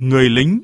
Người lính.